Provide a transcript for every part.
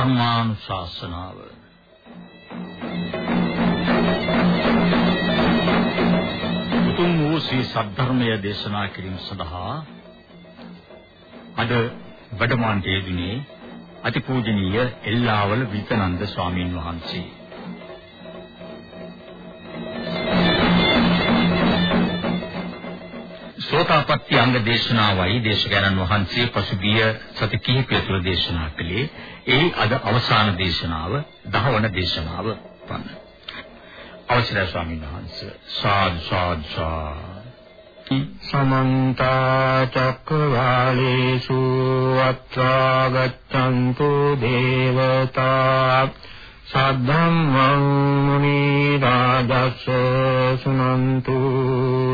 ධර්මානුශාසනාව උතුම් වූ ශ්‍රී සද්ධර්මය දේශනා කිරීම සඳහා අද වැඩමාන්ටේ දිනේ අතිපූජනීය එල්ලාවල විතනන්ද ස්වාමීන් වහන්සේ සෝතාපට්ටි අංග දේශනාවයි දේශකයන්න් වහන්සේ පසුගිය සති කිහිපය තුළ දේශනා කළේ. ඒ අද අවසාන දේශනාව දහවන දේශනාව වන්න. අවසරයි ස්වාමීන් වහන්සේ. සාදු සාදු සාදු. සමන්ත චක්කවාලේසු අත්‍රා ගච්ඡන්තු දේවතා සද්ධම්මං මුනි රාජස් සුනන්තු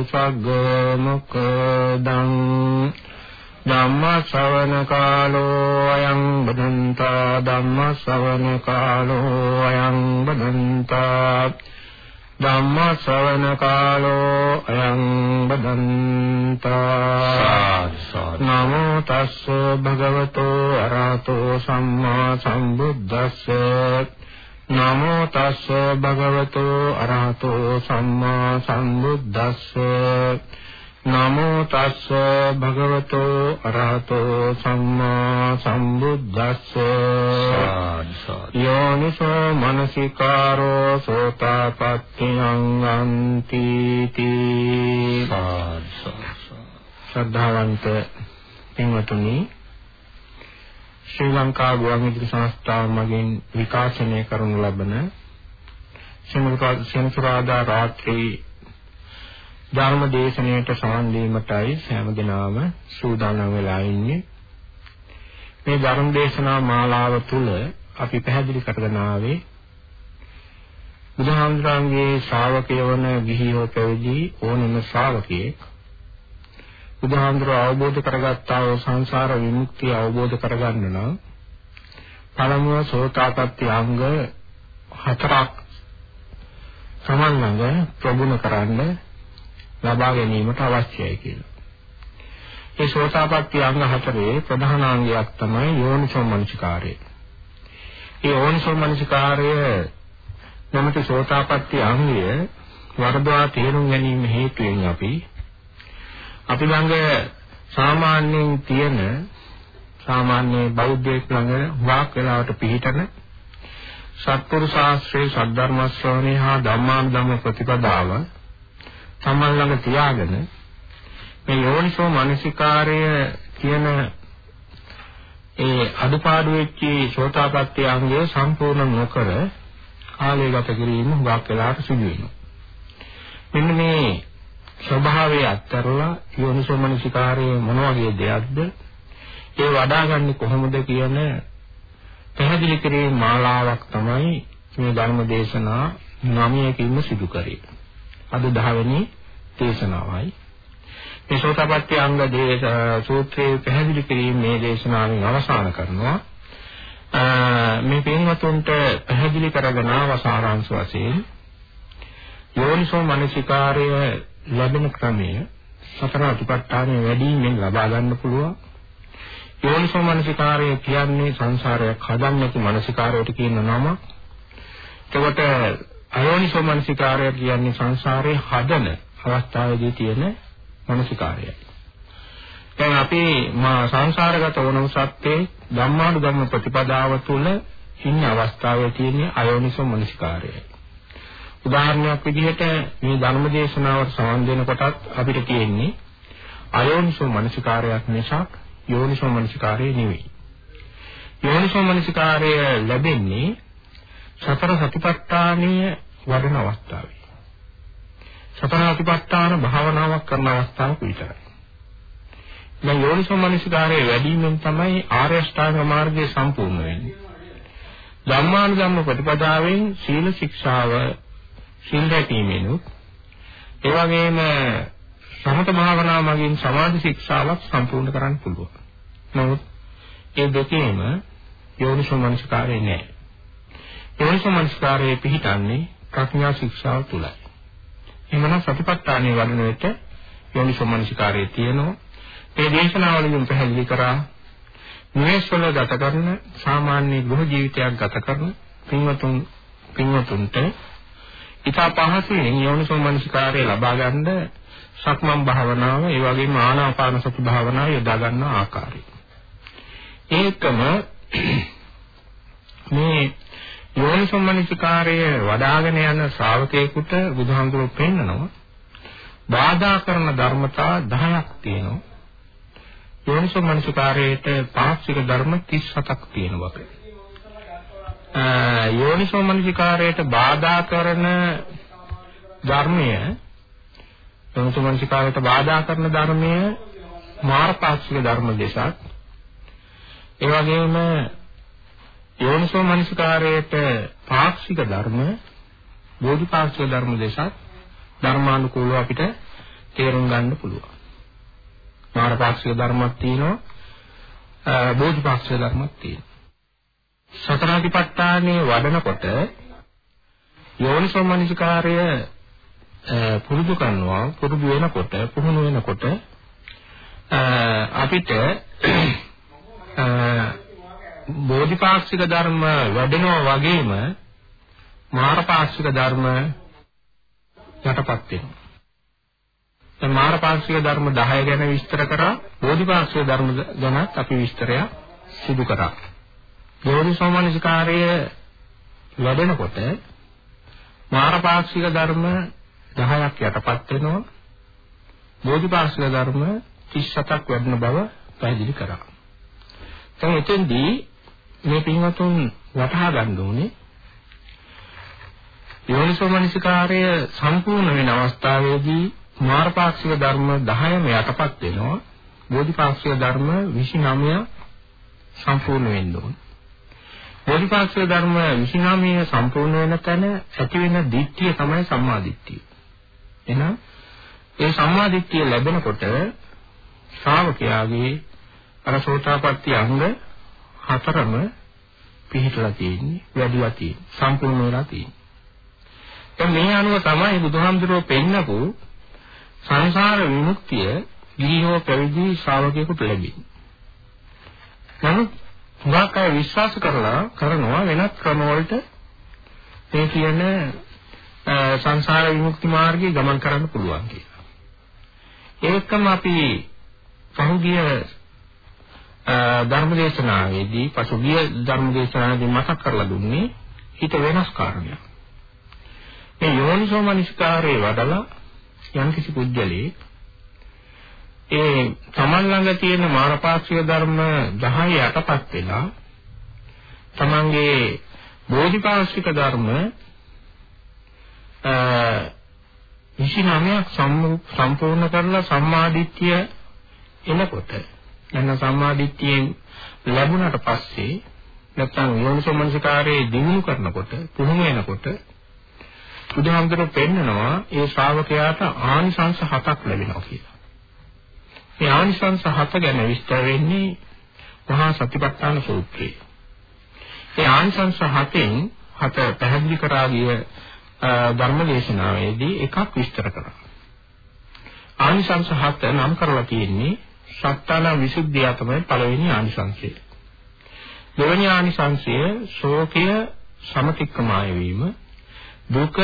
සග්ග මොක්ඛදං ධම්ම ශ්‍රවණ කාලෝ අයං බදන්තා ධම්ම ශ්‍රවණ කාලෝ අයං බදන්තා ධම්ම ශ්‍රවණ කාලෝ අයං බදන්තා නමෝ තස්ස භගවතෝ අරහතෝ සම්මා සම්බුද්දස්ස නමෝ තස්ස භගවතු අරහතෝ සම්මා සම්බුද්දස්ස. නමෝ තස්ස භගවතු අරහතෝ සම්මා සම්බුද්දස්ස. යෝනිසෝ මනසිකාරෝ සෝතාපට්ඨියං අන්ති තී ශ්‍රද්ධාවන්ත පින්වතුනි ශ්‍රී ලංකා ගුවන්විදුලි සංස්ථාව මගින් විකාශනය කරනු ලබන සෙනසුරාදා රාත්‍රී ධර්ම දේශනාවට සමන් දීමටයි සෑම දිනම සූදානම් වෙලා ඉන්නේ. මේ ධර්ම දේශනා මාලාව තුළ අපි පැහැදිලි කරගෙන ආවේ බුදුහාමුදුරන්ගේ ශ්‍රාවකය වන ගිහියෝ පැවිදි ඕනම ශ්‍රාවකයෙක් බුදුහාමුදුර අවබෝධ කරගත්තා වූ සංසාර විමුක්තිය අවබෝධ කරගන්න නම් පළමුව සෝතාපට්ටි අංග හතරක් සමන් ළඟ ප්‍රගුණ කරන්න ලබා ගැනීමට අවශ්‍යයි කියලා. ඒ සෝතාපට්ටි අංග හතරේ ප්‍රධාන අංගයක් තමයි යෝනිසෝ මනසිකාරය. ඒ යෝනිසෝ මනසිකාරය නැමැති සෝතාපට්ටි අංගය වර්ධවා තේරුම් ගැනීම හේතුවෙන් අපි අපි ළඟ සාමාන්‍යයෙන් තියෙන සාමාන්‍ය බෞද්ධයෙක් ළඟ වාක් වේලාවට පිළිටන සත්පුරු ශාස්ත්‍රයේ සද්ධර්ම ශ්‍රවණේ හා ධම්මානුධම්ම ප්‍රතිපදාව තමන් ළඟ තියාගෙන මේ යෝනිසෝ මනසිකාරය කියන ඒ අදුපාඩු වෙච්ච සෝතාපට්ටි අංගය සම්පූර්ණ නොකර කාලය ගත කිරීම හුඟක් වෙලාවට සිදු වෙනවා. මෙන්න මේ ස්වභාවය අත්හැරලා යෝනිසෝමනසිකාරයේ මොන වගේ දෙයක්ද ඒ වඩාගන්නේ කොහොමද කියන පැහැදිලි කිරීම මාලාවක් තමයි මේ ධර්ම දේශනා නවයකින්ම සිදු කරේ. අද 10 වෙනි දේශනාවයි. මේ සෝතපට්ටි අංග දේශ සූත්‍රයේ පැහැදිලි කිරීම මේ දේශනාවෙන් අවසන් කරනවා. මේ පින්වතුන්ට පැහැදිලි කරගෙන අවසාරාංශ වශයෙන් යෝනිසෝ මනසිකාරය ලැබෙන ක්‍රමය සතර අතිපට්ඨානය වැඩිමෙන් ලබා ගන්න පුළුවන්. යෝනිසෝ මනසිකාරය කියන්නේ සංසාරයක් හදන්න නැති මනසිකාරයට කියන නම. එතකොට අයෝනිසෝ මනසිකාරය කියන්නේ සංසාරේ හදන අවස්ථාවේදී තියෙන මනසිකාරයයි. දැන් අපි මා සංසාරගත වුණු සත්‍යේ ධම්මානුගම ප්‍රතිපදාව තුළ ඉන්න අවස්ථාවේ තියෙන අයෝනිසෝ මනසිකාරයයි. උදාහරණයක් විදිහට මේ ධර්ම දේශනාවට සම්බන්ධ වෙනකොටත් අපිට තියෙන්නේ අයෝනිසෝ මනසිකාරයක් මිසක් යෝනිසෝ මනසිකාරය නෙවෙයි. යෝනිසෝ මනසිකාරය ලැබෙන්නේ සතර සතිපට්ඨානීය වඩන අවස්ථාවේ. සතර සතිපට්ඨාන භාවනාවක් කරන අවස්ථාවක විතරයි. මේ යෝනිසෝ මනසිකාරයේ වැඩිමෙන් තමයි ආර්ය අෂ්ටාංග මාර්ගය සම්පූර්ණ වෙන්නේ. ධම්මානුධම්ම ප්‍රතිපදාවෙන් සීල ශික්ෂාව සිල් රැකීමෙනුත් ඒ වගේම සමත භාවනා මගින් සමාධි ශික්ෂාවක් සම්පූර්ණ කරන්න පුළුවන්. නමුත් ඒ දෙකේම යෝනිසෝ මනසිකාරය නැහැ. යෝනිසෝ මනසිකාරයේ පිහිටන්නේ ප්‍රඥා ශික්ෂාව තුලයි. එhmenan සතිපට්ඨානයේ වඩන විට යෝනිසෝ මනසිකාරයේ තියෙනවා. මේ දේශනාවලින් පැහැදිලි කරා නිවෙස්වල ගත කරන සාමාන්‍ය ගෘහ ජීවිතයක් ගත කරන පින්වතුන් පින්වතුන්ට ඊට පහසුවෙන් යෝනිසෝ මනසිකාරය ලබා ගන්න සක්මන් භාවනාව ඒ වගේම ආනාපාන සති භාවනාව යොදා ගන්න ආකාරය. ඒකම මේ යෝනිසෝ මනසිකාරය වඩ아가න යන ශ්‍රාවකයෙකුට බුදුහාමුදුරුවෝ පෙන්නනවා බාධා කරන ධර්මතා 10ක් තියෙනවා. යෝනිසෝ මනසිකාරයේට පාක්ෂික ධර්ම 37ක් තියෙනවා. යෝනිසෝ මනසිකාරයට බාධා කරන ධර්මය යෝනිසෝ මනසිකාරයට බාධා කරන ධර්මය මාර්ගපාක්ෂික ධර්ම දෙසක්. ඒ වගේම යෝනිසෝ මනසිකාරයට පාක්ෂික ධර්ම බෝධිපාක්ෂික ධර්ම දෙසක් ධර්මානුකූලව අපිට තේරුම් ගන්න පුළුවන්. මාර්ගපාක්ෂික ධර්මයක් තියෙනවා බෝධිපාක්ෂික ධර්මයක් තියෙනවා. සතරාදිපට්ඨානේ වඩනකොට යෝනිසෝමනසිකාරය පුරුදු කරනවා පුරුදු වෙනකොට පුහුණු වෙනකොට අපිට බෝධිපාක්ෂික ධර්ම වැඩෙනවා වගේම මාරපාක්ෂික ධර්ම යටපත් වෙනවා. දැන් මාරපාක්ෂික ධර්ම 10 ගැන විස්තර කරා බෝධිපාක්ෂික ධර්ම ගැනත් අපි විස්තරයක් සිදු කරා. යෝනිසෝමනසිකාරය වැඩෙනකොට මාරපාක්ෂික ධර්ම 10ක් යටපත් වෙනවා. බෝධිපාක්ෂික ධර්ම 37ක් වැඩෙන බව පැහැදිලි කරා. දැන් එතෙන්දී මේ පින්වතුන් වටහා ගන්න ඕනේ යෝනිසෝමනසිකාරය සම්පූර්ණ වෙන අවස්ථාවේදී මාරපාක්ෂික ධර්ම 10ම යටපත් වෙනවා. බෝධිපාක්ෂික ධර්ම 29 සම්පූර්ණ වෙන්න ඕනේ. බෝධිපාක්ෂික ධර්ම 29 සම්පූර්ණ වෙන තැන ඇති වෙන දිට්ඨිය තමයි සම්මා දිට්ඨිය. එහෙනම් ඒ සම්මා දිට්ඨිය ලැබෙනකොට ශ්‍රාවකයාගේ අර සෝතාපට්ටි අංග හතරම පිහිටලා තියෙන්නේ, වැඩිලා තියෙන්නේ, සම්පූර්ණ වෙලා තියෙන්නේ. දැන් මේ අනුව තමයි බුදුහාමුදුරුවෝ පෙන්නපු සංසාර විමුක්තිය ගිහිහෝ පැවිදි ශ්‍රාවකයෙකුට ලැබෙන්නේ. නමුත් හුඟක් අය විශ්වාස කරලා කරනවා වෙනත් ක්‍රමවලට මේ කියන සංසාර විමුක්ති මාර්ගයේ ගමන් කරන්න පුළුවන් කියලා. ඒකම අපි පහුගිය ධර්මදේශනාවේදී පසුගිය ධර්මදේශනාවේදී මතක් කරලා දුන්නේ හිත වෙනස් කාරණයක්. මේ යෝනිසෝ මනස්කාරයේ වඩලා යම්කිසි පුජ්‍යලේ ඒ තමන් ළඟ තියෙන මානපාක්ෂික ධර්ම 10 යටපත් වෙලා තමන්ගේ බෝධිපාක්ෂික ධර්ම අ 29ක් සම්පූර්ණ කරලා සම්මාදිට්ඨිය එනකොට එන්න සම්මාදිට්ඨියෙන් ලැබුණට පස්සේ නැත්නම් යෝනිසෝමනසිකාරයේ දිනු කරනකොට පුහුණු වෙනකොට බුදුහාමුදුරුවෝ පෙන්නනවා ඒ ශ්‍රාවකයාට ආනිසංස හතක් ලැබෙනවා කියලා. මේ ආනිසංස හත ගැන විස්තර වෙන්නේ මහා සතිපට්ඨාන සූත්‍රයේ. ඒ ආනිසංස හතෙන් හත පැහැදිලි කරා ගිය ධර්මදේශනාවේදී එකක් විස්තර කරා. ආනිසංස හත නම් කරලා තියෙන්නේ සත්තාන විසුද්ධිය තමයි පළවෙනි ආනිසංසය. දෙවෙනි ආනිසංසය ශෝකය සමතික්‍රමාය වීම දුක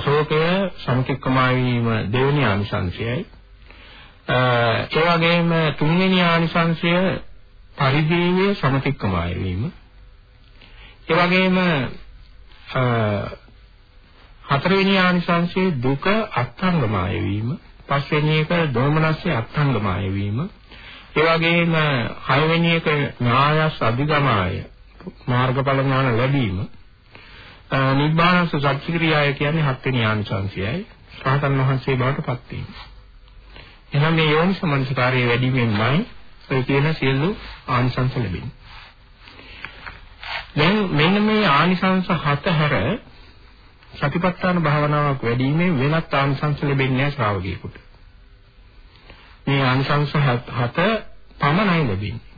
ශෝකය සමතික්‍රමාය වීම දෙවෙනි ආනිසංසයයි ඒ වගේම තුන්වෙනි ආනිසංශය පරිදීවේ සමතික්කමාය වීම. ඒ වගේම හතරවෙනි ආනිසංශයේ දුක අත්ංගමාය වීම. පස්වෙනි එක දෝමනස්සේ අත්ංගමාය වීම. ඒ වගේම හයවෙනි එක ඥායස් අධිගමාය මාර්ගඵල ඥාන ලැබීම. නිබ්බානස සත්‍චක්‍රියාය කියන්නේ හත්වෙනි ආනිසංශයයි. රහතන් වහන්සේ බවට පත් වීම. එහෙනම් මේ යෝනිසමනසිකාරයේ වැඩිවීමයි ඔය කියන සියලු ආනිසංස ලැබෙන්නේ. දැන් මෙන්න මේ ආනිසංස හත හැර සතිපට්ඨාන භාවනාවක් වැඩිීමේ වෙනත් ආනිසංස ලැබෙන්නේ නැහැ ශ්‍රාවකයෙකුට. මේ ආනිසංස හත පමණයි ලැබෙන්නේ.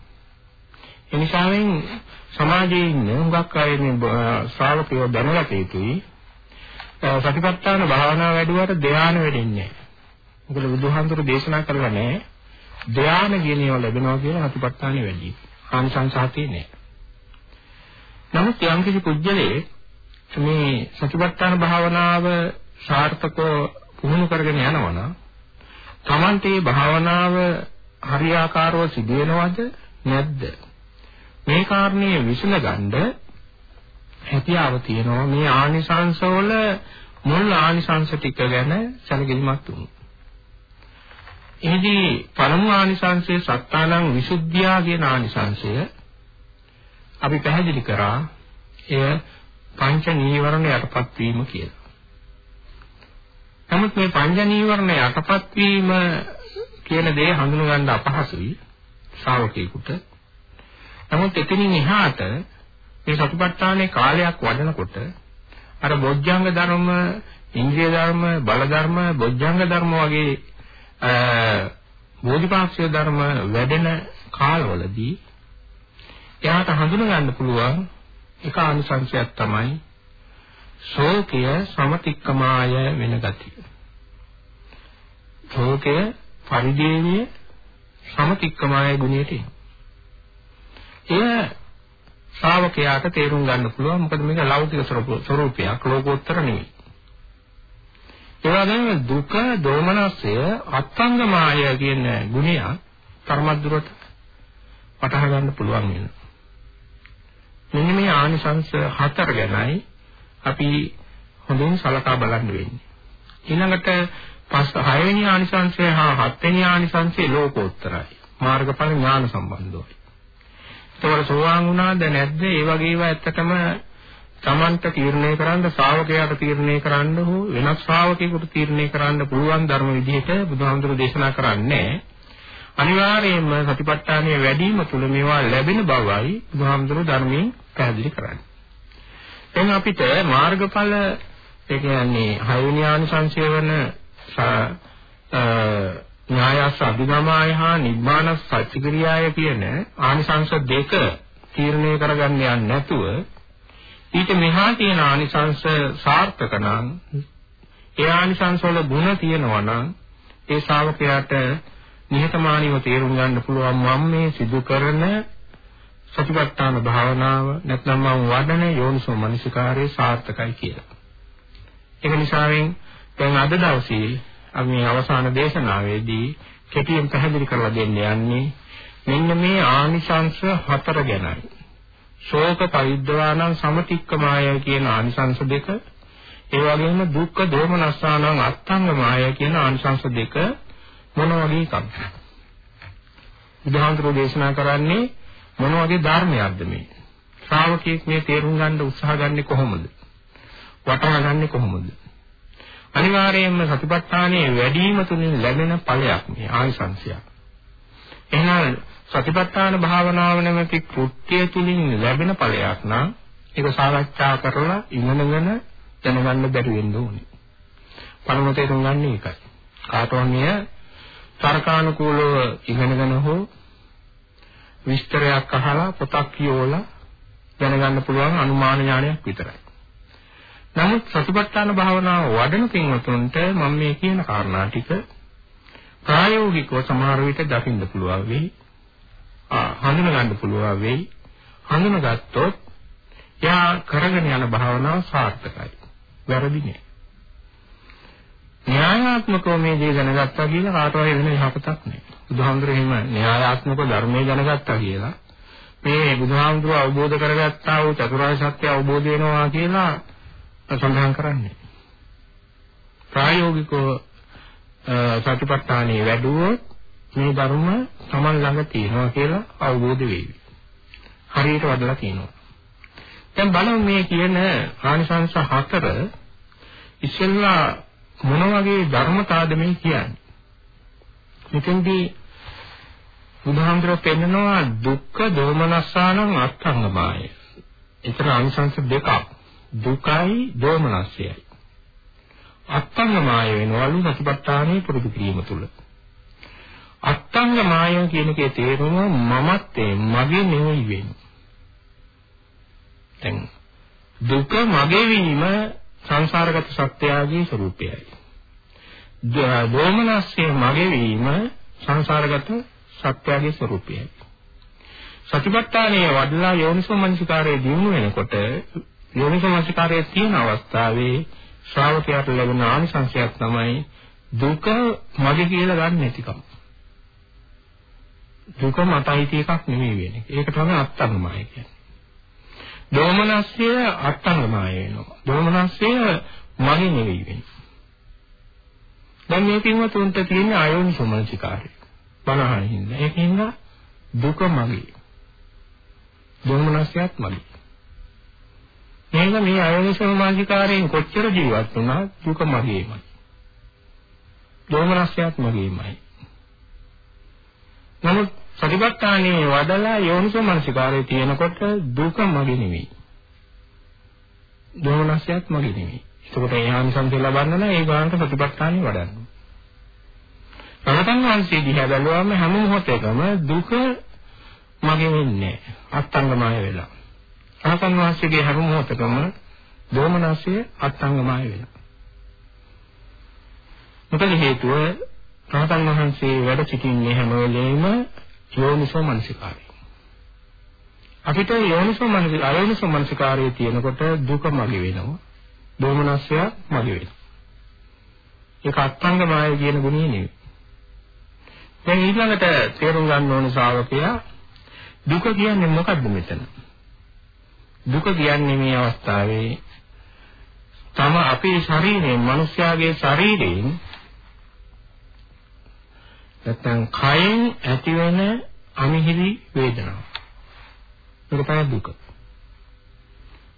එනිසාවෙන් සමාජයේ ඉන්න හුඟක් අය මේ ශ්‍රාවකයෝ දැනගත යුතුයි. සතිපට්ඨාන භාවනාව වැඩුවට ධ්‍යාන වෙන්නේ නැහැ. මොකද බුදුහාමුදුරු දේශනා කරලා නැහැ ධානය කියන ඒවා ලැබෙනවා කියලා හතිපට්ඨානෙ වැඩි. ආනිසංසහතිය නෑ. නමුත් යම් කිසි පුජ්‍යලේ මේ සතිපට්ඨාන භාවනාව සාර්ථකව පුහුණු කරගෙන යනවනම් Tamante භාවනාව හරියාකාරව සිදුවෙනවද නැද්ද මේ කාරණේ විසඳගන්න හැකියාව තියෙනවා මේ ආනිසංසවල මුල් ආනිසංස ටික ගැන සැලකිලිමත් වුණා. එහිදී පළමු ආනිසංසයේ සත්තානං විසුද්ධියා කියන ආනිසංසය අපි පැහැදිලි කරා එය පංච නීවරණ යටපත් වීම කියලා. නමුත් මේ පංච නීවරණ යටපත් වීම කියන දේ හඳුනගන්න අපහසුයි ශ්‍රාවකයෙකුට. නමුත් එතනින් එහාට මේ සතිපට්ඨානයේ කාලයක් වඩනකොට අර බොජ්ජංග ධර්ම, ඉන්ද්‍රිය ධර්ම, බල ධර්ම, බොජ්ජංග ධර්ම වගේ බෝධිපාක්ෂික ධර්ම වැඩෙන කාලවලදී එයාට හඳුන ගන්න පුළුවන් එක අනුසංශයක් තමයි ශෝකය සමතික්කමාය වෙන ගතිය. ශෝකය පරිදේවිය සමතික්කමාය ගුණයට එනවා. එය ශ්‍රාවකයාට තේරුම් ගන්න පුළුවන් මොකද මේක ලෞකික ස්වરૂපයක් ලෝකෝත්තර නෙවෙයි. ඒ වගේම දුක දෝමනසය අත්ංගමාය කියන ගුණය කර්මද්දුරට වටහා ගන්න පුළුවන් වෙනවා. මෙන්න මේ ආනිසංශ හතර ගැනයි අපි හොඳින් සලකා බලන්න වෙන්නේ. ඊළඟට පස් හයවෙනි ආනිසංශය හා හත්වෙනි ආනිසංශය ලෝකෝත්තරයි. මාර්ගඵල ඥාන සම්බන්ධයි. ඒතකොට සෝවාන් වුණාද නැද්ද? ඒ වගේ ඒවා ඇත්තටම Tamanට තීරණය කරන්න ශ්‍රාවකයාට තීරණය කරන්න හෝ වෙනත් ශ්‍රාවකයෙකුට තීරණය කරන්න පුළුවන් ධර්ම විදිහට බුදුහාමුදුරු දේශනා කරන්නේ අනිවාර්යයෙන්ම සතිපට්ඨානයේ වැඩිම තුල මේවා ලැබෙන බවයි බුදුහාමුදුරු ධර්මයෙන් පැහැදිලි කරන්නේ. එහෙනම් අපිට මාර්ගඵල ඒ කියන්නේ හයවෙනි ආනිසංසය වන ඥායස් අභිගමාය හා නිබ්බාන සත්‍චක්‍රියාය කියන ආනිසංස දෙක තීරණය කරගන්න යන්නේ නැතුව ඊට මෙහා තියෙන ආනිසංස සාර්ථක නම් ඒ ආනිසංස වල ಗುಣ තියෙනවා නම් ඒ ශ්‍රාවකයාට නිහතමානීව තේරුම් ගන්න පුළුවන් මම මේ සිදු කරන සතිපට්ඨාන භාවනාව නැත්නම් මම වඩන යෝනිසෝ මනසිකාරයේ සාර්ථකයි කියලා. ඒක නිසාවෙන් දැන් අද දවසේ අපි මේ අවසාන දේශනාවේදී කෙටියෙන් පැහැදිලි කරලා දෙන්න යන්නේ මෙන්න මේ ආනිසංශ හතර ගැනයි. ශෝක පරිද්දවානම් සමතික්කමාය කියන ආනිසංශ දෙක ඒ වගේම දුක්ඛ දෝමනස්සානම් අත්ංගමාය කියන ආනිසංශ දෙක මොන වගේ එකක්ද? බුදුහාමුදුරෝ දේශනා කරන්නේ මොන වගේ ධර්මයක්ද මේ? ශ්‍රාවකෙක් මේ තේරුම් ගන්න උත්සාහ ගන්නේ කොහොමද? වටහා ගන්නේ කොහොමද? අනිවාර්යයෙන්ම සතිපට්ඨානයේ වැඩිම තුලින් ලැබෙන ඵලයක් මේ ආනිසංශයක්. එහෙනම් සතිපට්ඨාන භාවනාව නැමැති කෘත්‍ය තුලින් ලැබෙන ඵලයක් නම් ඒක සාකච්ඡා කරලා ඉගෙනගෙන දැනගන්න බැරි වෙන්න ඕනේ. පරම තේරුම් ගන්න එකයි. කාටවන්නේ තර්කානුකූලව ඉගෙනගෙන හෝ විස්තරයක් අහලා පොතක් කියවලා දැනගන්න පුළුවන් අනුමාන ඥානයක් විතරයි. නමුත් සතිපට්ඨාන භාවනාව වඩන පින්වතුන්ට මම මේ කියන කාරණා ටික ප්‍රායෝගිකව සමහර විට දකින්න පුළුවන් වෙයි. ආ හඳුන ගන්න පුළුවන් වෙයි. හඳුනගත්තොත් යා කරගෙන යන භාවනාව සාර්ථකයි. වැරදි නෑ. න්‍යායාත්මකව මේ දේ දැනගත්තා කියලා කාටවත් වෙන යහපතක් නෑ. බුදුහාමුදුරේ එහෙම න්‍යායාත්මක ධර්මයේ දැනගත්තා කියලා මේ බුදුහාමුදුරුව අවබෝධ කරගත්තා වූ චතුරාර්ය සත්‍ය අවබෝධ වෙනවා කියලා සඳහන් කරන්නේ. ප්‍රායෝගිකව සතිපට්ඨානෙ වැඩුවොත් මේ ධර්ම Taman ළඟ තියෙනවා කියලා අවබෝධ වෙයි. හරියට වඩලා තියෙනවා. දැන් බලමු මේ කියන ආනිසංස හතර ඉස්සෙල්ලා මොන වගේ ධර්මතාවද මේ කියන්නේ? මෙතෙන්දී බුදුහාමුදුරුවෝ පෙන්නනවා දුක්ඛ දෝමනස්සානං අත්ංගමාය. ඒතර ආනිසංස දෙකක්. දුකයි දෝමනස්සයයි. අත්ංගමාය වෙනවලු සතිපට්ඨානෙ පුරුදු කිරීම තුළ. අත්ංගමාය කියන එකේ තේරුම මමත් මගේ නෙවෙයි වෙන්නේ. දැන් දුක මගේ වීම සංසාරගත සත්‍යයගේ ස්වરૂපයයි. දෝමනස්සේ මගේ වීම සංසාරගත සත්‍යයගේ ස්වરૂපයයි. සතිපට්ඨානයේ වඩලා යෝනිසෝ මනසිකාරයේ දිනු වෙනකොට යෝනිසෝ මනසිකාරයේ තියෙන අවස්ථාවේ ශ්‍රාවකයාට ලැබෙන ආනිසංසයක් තමයි දුක මගේ කියලා ගන්න නැතිකම. දුක මතයිති එකක් නෙමෙයි වෙන්නේ. ඒක තමයි අත්තංගමය කියන්නේ. දෝමනස්ය අත්තංගමය වෙනවා. දෝමනස්ය මගේ නෙවෙයි වෙන්නේ. දැන් මේ පින්වතුන්ට තියෙන ආයෝනිසෝමනසිකාරය. බණහන් හින්දා. ඒකින්ද දුක මගේ. දෝමනස්යත් මගේ. එහෙනම් මේ ආයෝනිසෝමනසිකාරයෙන් කොච්චර ජීවත් වුණා දුක මගේමයි. දෝමනස්යත් මගේමයි. නමුත් සතිපට්ඨානයේ වඩලා යෝනිසෝමනසිකාරයේ තියෙනකොට දුක මගේ නෙවෙයි. දෝමනස්යත් මගේ නෙවෙයි. එතකොට ඒ ආනිසංසය ලබන්න නම් ඒ ගානට ප්‍රතිපත්තානිය වඩන්න. රහතන් වහන්සේ දිහා බැලුවම හැම මොහොතකම දුක මගේ වෙන්නේ අත්ංගමය වෙලා. රහතන් වහන්සේගේ හැම මොහොතකම දෝමනසය අත්ංගමය වෙලා. මොකද හේතුව රහතන් වහන්සේ වැඩ සිටින්නේ හැම වෙලේම යෝනිසෝ මනසිකාරය. අපිට යෝනිසෝ මනසිකාරය අයෝනිසෝ මනසිකාරයේ තියෙනකොට දුක මගේ වෙනවා. දෝමනස්ය මගේ වෙනවා. ඒක අත්ංග මාය කියන ගුණය නෙවෙයි. දැන් ඊළඟට තේරුම් ගන්න ඕන ශ්‍රාවකයා දුක කියන්නේ මොකද්ද මෙතන? දුක කියන්නේ මේ අවස්ථාවේ තම අපේ ශරීරයෙන් මිනිස්යාගේ ශරීරයෙන් නැත්නම් කයෙන් ඇතිවෙන අමිහිරි වේදනාව. ඒක තමයි දුක.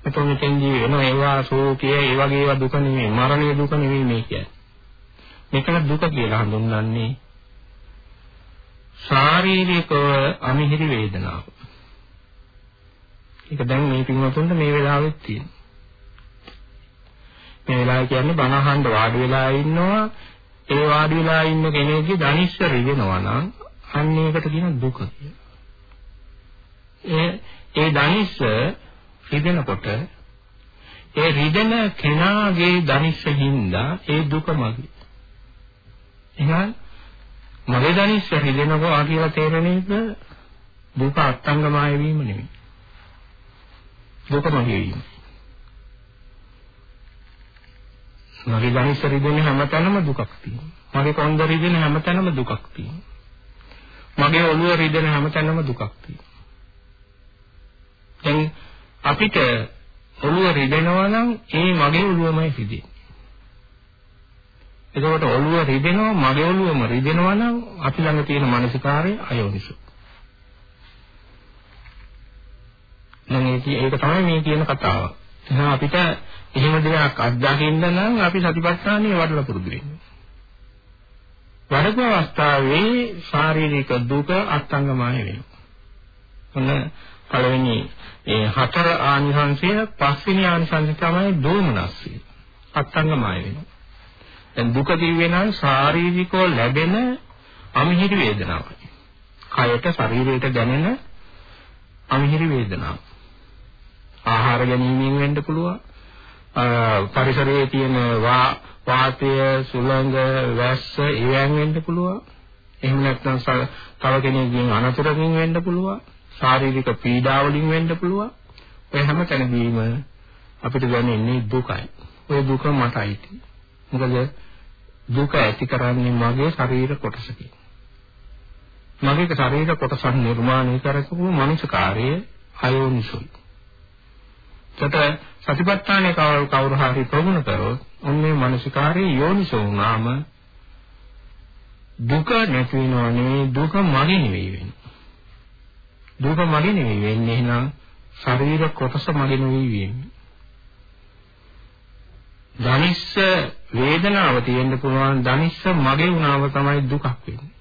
එතකොට මෙතෙන්දී වෙන ඒවා ශෝකය ඒ වගේ ඒවා දුක නෙමෙයි මරණය දුක නෙමෙයි මේ කියන්නේ. මේකන දුක කියලා හඳුන්වන්නේ ශාරීරික අමිහිරි වේදනාව. ඒක දැන් මේ පින්වතුන්ට මේ වෙලාවෙත් තියෙනවා. මේ වෙලාව කියන්නේ බණ අහන්න වාඩි වෙලා ඉන්නවා ඒ වාඩි වෙලා ඉන්න කෙනෙක්ගේ ධනිෂ්ඨ රිදෙනවා නම් අන්න ඒකට කියන දුක කියලා. ඒ ඒ ධනිෂ්ඨ රිදෙනකොට ඒ රිදෙන කෙනාගේ ධනිස්සහින්දා ඒ දුක මගේ. එහෙනම් මගේ ධනිස්ස රිදෙනවා කියලා තේරෙන එක දුක අත්ංගමාය වීම නෙවෙයි. දුක මගේ වීම. මගේ ධනිස්ස රිදෙන හැමතැනම දුකක් තියෙනවා. මගේ කොන්ද රිදෙන හැමතැනම දුකක් තියෙනවා. මගේ ඔළුව රිදෙන හැමතැනම දුකක් තියෙනවා. දැන් අපිට ඔළුව රිදෙනවා නම් ඒ මගේ ඔළුවමයි රිදෙන්නේ. එතකොට ඔළුව රිදෙනවා මගේ ඔළුවම රිදෙනවා නම් අපි ළඟ තියෙන මානසිකාරය අයෝනිසෝ. නම් ඒක තමයි මේ කියන කතාව. එහෙනම් අපිට එහෙම දෙයක් අත්දකින්න නම් අපි සතිපට්ඨානෙ වඩලා පුරුදු වෙන්න. වඩපු අවස්ථාවේ ශාරීරික දුක අත්ංගමය වෙනවා. ඔන්න පළවෙනි ඒ හතර ආනිසංසය පස්වෙනි ආනිසංසය තමයි දෝමනස්සය. අත්ංගමය වෙනවා. දැන් දුක දිව්වේ නම් ශාරීරිකව ලැබෙන අමිහිරි වේදනාවයි. කයට ශරීරයට දැනෙන අමිහිරි වේදනාව. ආහාර ගැනීමෙන් වෙන්න පුළුවන්. පරිසරයේ තියෙන වාතය, සුළඟ, වැස්ස ඒවෙන් වෙන්න පුළුවන්. එහෙම නැත්නම් තව කෙනෙක්ගෙන් අනතුරකින් වෙන්න පුළුවන්. ශාරීරික පීඩා වලින් වෙන්න පුළුවන්. ඔය හැම තැනදීම අපිට දැනෙන්නේ දුකයි. ඔය දුක මටයි. මොකද දුක ඇති කරන්නේ මගේ ශරීර කොටසකින්. මගේ ශරීර කොටසක් නිර්මාණය කරපු මනුෂ්‍යකාරයේ අයෝනිසොයි. එතකොට සතිපට්ඨානේ කවුරු හරි ප්‍රගුණ කරොත් ඔන්නේ මනසිකාරයේ යෝනිසෝ වුණාම දුක නැති වෙනව නෙවෙයි දුක මගේ නෙවෙයි වෙන්නේ. දුක මගේ නෙවෙයි වෙන්නේ එහෙනම් ශරීර කොටස මගේ නෙවෙයි වෙන්නේ. ධනිස්ස වේදනාව තියෙන්න පුළුවන් ධනිස්ස මගේ වුණාම තමයි දුකක් වෙන්නේ.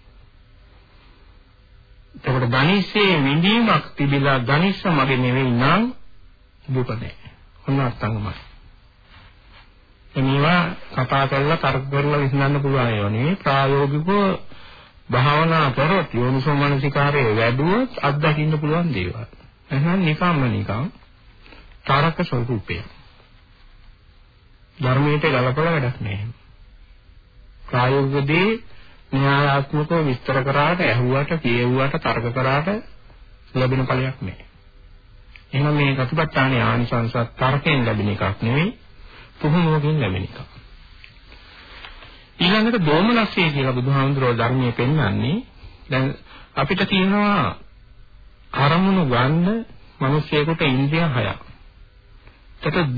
එතකොට ධනිස්සේ විඳීමක් තිබිලා ධනිස්ස මගේ නෙවෙයි නම් දුක නැහැ. ඔන්න අත්ංගමයි. එනිවා කතා කරලා තර්ක කරලා විසඳන්න පුළුවන් ඒවා නෙවෙයි ප්‍රායෝගිකව භාවනා කරොත් යෝනිසෝ මනසිකාරයේ වැඩුවොත් අත්දකින්න පුළුවන් දේවල්. එහෙනම් නිකම්ම නිකම් තරක ස්වરૂපය. ධර්මයට ගලපලා වැඩක් නැහැ. ප්‍රායෝගිකදී න්‍යායාත්මකව විස්තර කරාට, ඇහුවට, කියෙව්වට, තර්ක කරාට ලැබෙන ඵලයක් නෑ. එහෙනම් මේ සතිපට්ඨානයේ ආනිසංසත් තර්කයෙන් ලැබෙන එකක් නෙවෙයි පුහුණුවකින් ලැබෙන එකක්. ඊළඟට දෝමනස්ය කියලා බුදුහාමුදුරුවෝ ධර්මයේ පෙන්වන්නේ දැන් අපිට තියෙනවා අරමුණු ගන්න මිනිස්සෙකුට ඉන්ද්‍රිය හයක්. ඒකට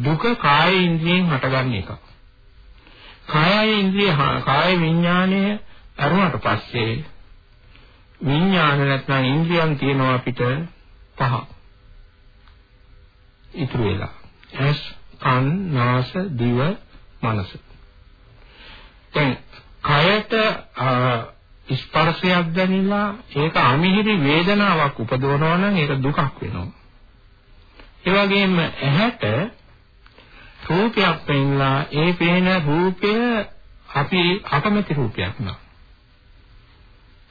දුක කාය ඉන්ද්‍රියෙන් හටගන්න එකක්. කාය ඉන්ද්‍රිය කාය විඥානය අරුණට පස්සේ විඥාන නැත්නම් ඉන්ද්‍රියන් තියෙනවා අපිට පහ. ඉතුරු වෙලා. ඇස්, කන්, නාස, දිව, මනස. දැන් කයට ස්පර්ශයක් දැනෙලා ඒක අමිහිරි වේදනාවක් උපදවනවා නම් ඒක දුකක් වෙනවා. ඒ වගේම ඇහැට රූපයක් පෙන්ලා ඒ පේන රූපය අපි අකමැති රූපයක් නා.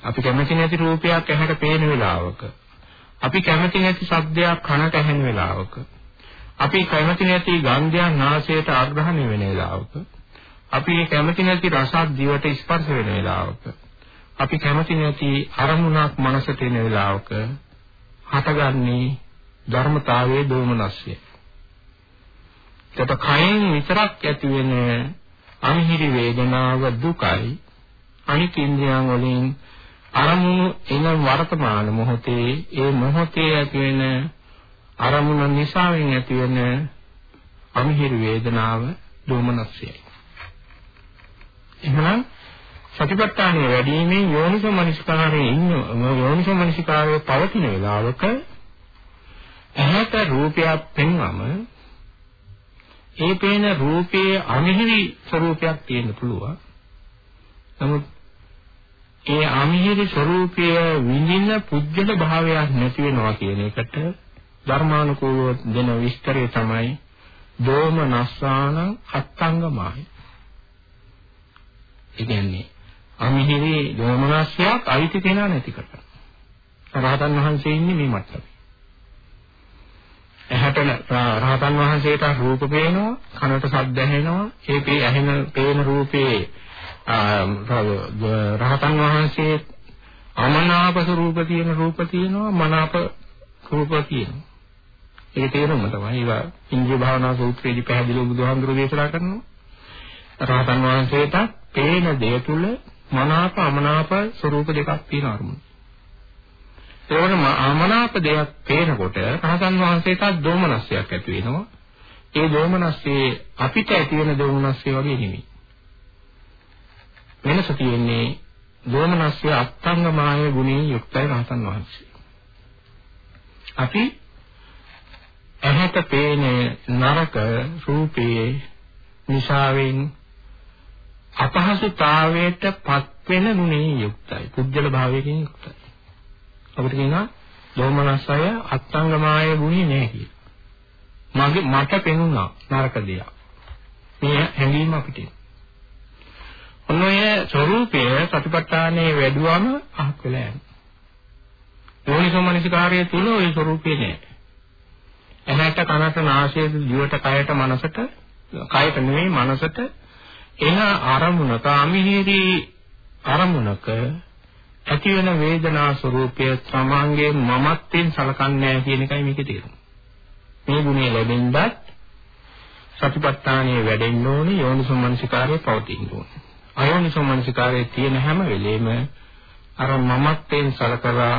අපි කැමති නැති රූපයක් ඇහැට පේන වෙලාවක අපි කැමති නැති ශබ්දයක් කනට ඇහෙන වෙලාවක අපි කැමති නැති ගන්ධයක් නාසයට ආග්‍රහණය වෙන වෙලාවක අපි කැමති නැති රසක් දිවට ස්පර්ශ වෙන වෙලාවක අපි කැමති නැති අරමුණක් මනසට එන වෙලාවක හටගන්නේ ධර්මතාවයේ දෝමනස්ය. ඒකට කයෙන් විතරක් ඇති වෙන අමිහිරි වේදනාව දුකයි අනිත් ඉන්ද්‍රියන් වලින් අරමුණු එන වර්තමාන මොහොතේ ඒ මොහොතේ ඇති වෙන අරමුණ නිසාවෙන් ඇති වෙන අමිහිරි වේදනාව දෝමනස්යයි. එහෙනම් සතිපට්ඨානය වැඩිීමේ යෝනිසෝ මනසිකාරයේ ඉන්න යෝනිසෝ මනසිකාරයේ පවතින වෙලාවක ඇහැට රූපයක් පෙන්වම ඒ පේන රූපයේ අමිහිරි ස්වરૂපයක් තියෙන්න පුළුවන්. නමුත් ඒ අමිහිරි ස්වરૂපය විඳින පුජ්‍යල භාවයක් නැති වෙනවා කියන එකට ධර්මානුකූලව දෙන විස්තරය තමයි දෝම නස්සාන අත්තංගමයි. ඒ කියන්නේ අමිහිරි දෝමනස්යක් අයිති කෙනා නැතිකට. රහතන් වහන්සේ ඉන්නේ මේ මට්ටමේ. ඇහැට රහතන් වහන්සේට රූප පේනවා, කනට ශබ්ද ඇහෙනවා, ඒ පේ ඇහෙන පේන රූපේ රහතන් වහන්සේ අමනාප ස්වરૂප තියෙන රූප තියෙනවා, මනාප රූප තියෙනවා. ඒ තේරුම තමයි ඒවා ඉන්ද්‍රිය භාවනා සූත්‍රයේදී පැහැදිලිව බුදුහාමුදුරුවෝ දේශනා කරනවා. රහතන් වහන්සේට පේන දේ තුල මනාප අමනාප ස්වરૂප දෙකක් තියෙන අරමුණු. ඒවන අමනාප දෙයක් පේනකොට රහතන් වහන්සේට දෝමනස්යක් ඇති වෙනවා. ඒ දෝමනස්සේ අපිට ඇති වෙන දෝමනස්සේ වගේ නෙමෙයි. වෙනස තියෙන්නේ දෝමනස්සේ අත්ංගමාය ගුණයෙන් යුක්තයි රහතන් වහන්සේ. අපි ඇහැට පේන නරක රූපයේ නිසාවෙන් අපහසුතාවයට පත් වෙන ගුණේ යුක්තයි. කුජල භාවයෙන් යුක්තයි. අපිට කියනවා දෝමනසය අත්ංගමාය ගුණේ නෑ කියලා. මගේ මට පෙනුණා නරක දෙයක්. මේ හැඟීම අපිට. ඔන්නයේ ස්වરૂපය සතිපට්ඨානයේ වැඩුවම අහක් වෙලා යනවා. යෝනිසෝමනසිකාරය තුල ওই ස්වરૂපේ නෑ. එහට කනට නාසයට දිවට කයට මනසට කයට නෙවෙයි මනසට එන අරමුණක අමිහිරි අරමුණක ඇති වෙන වේදනා ස්වરૂපය සමාංගයේ මමත්වෙන් සලකන්නේ නැහැ කියන එකයි මේකේ තේරුම. මේ ගුණය ලැබෙන්නත් සතිපට්ඨානයේ වැඩෙන්න ඕනේ යෝනිසෝමනසිකාරයේ පවතින්න ඕනේ. අයෝනිසෝමනසිකාරයේ තියෙන හැම වෙලෙම අර මමත්වෙන් සලකලා